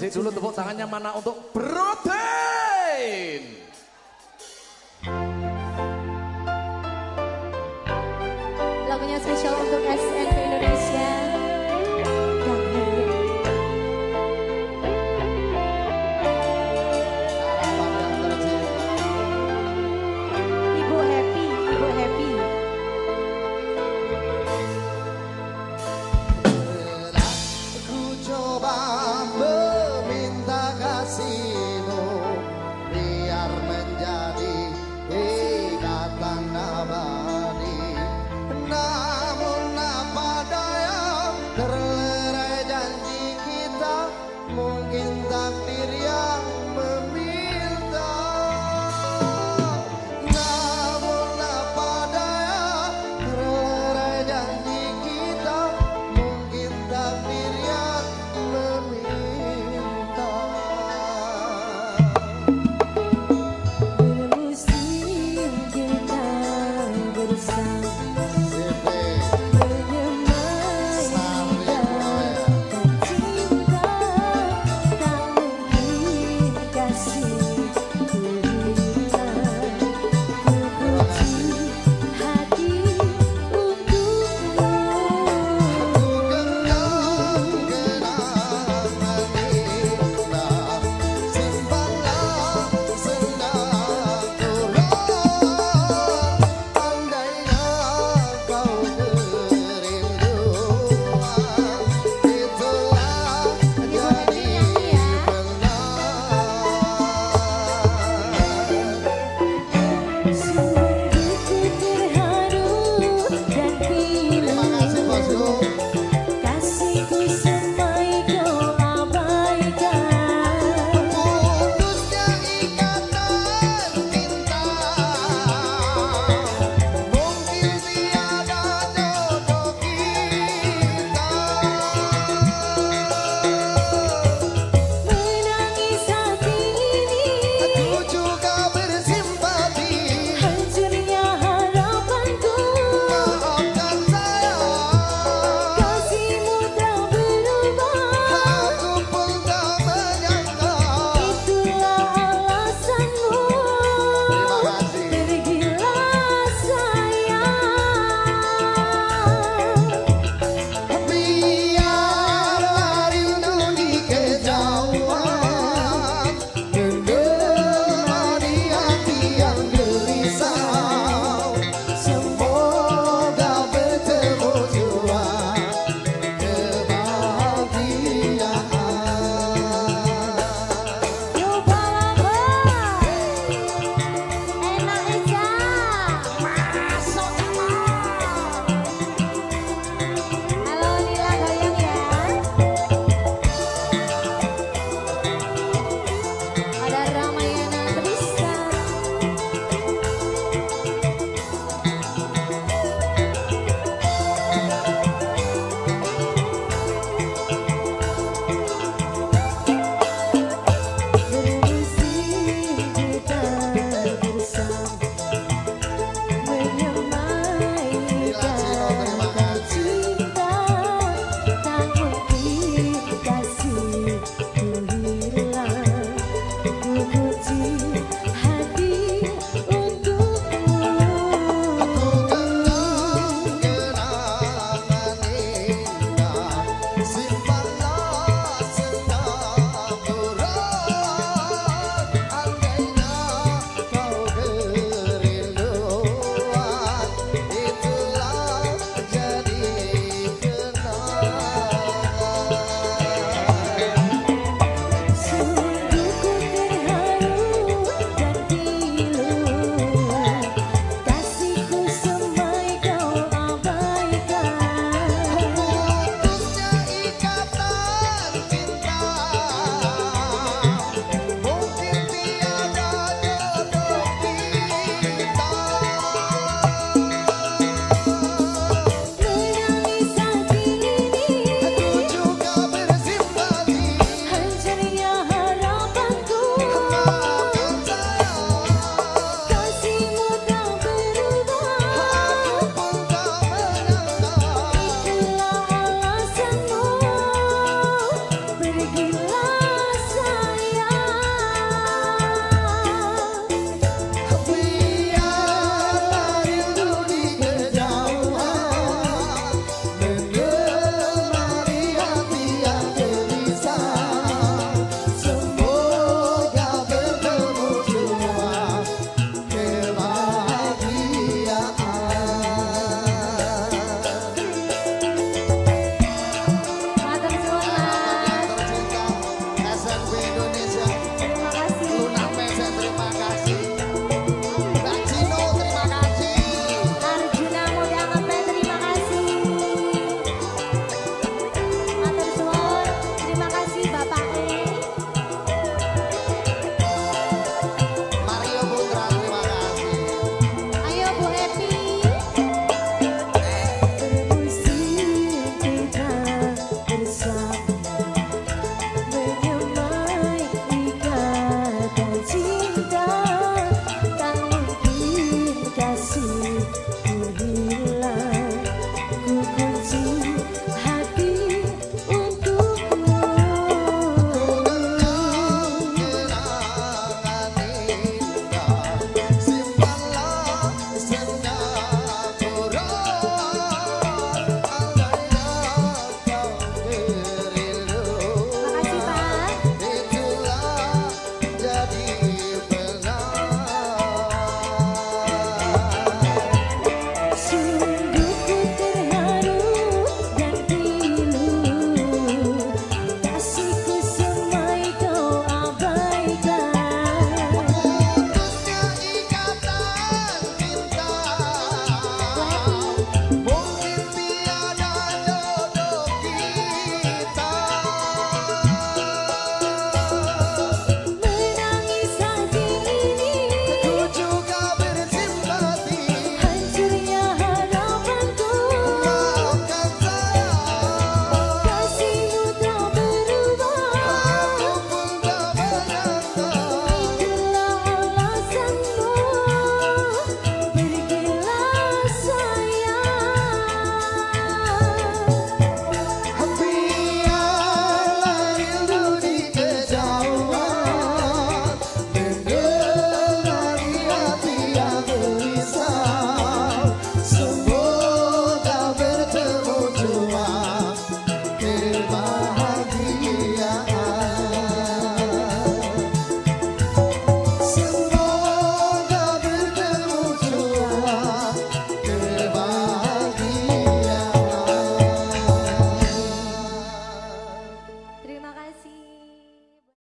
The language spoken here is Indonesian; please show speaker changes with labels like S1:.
S1: Kasih dulu tepuk tangannya mana untuk protein.
S2: Lagunya spesial untuk SM.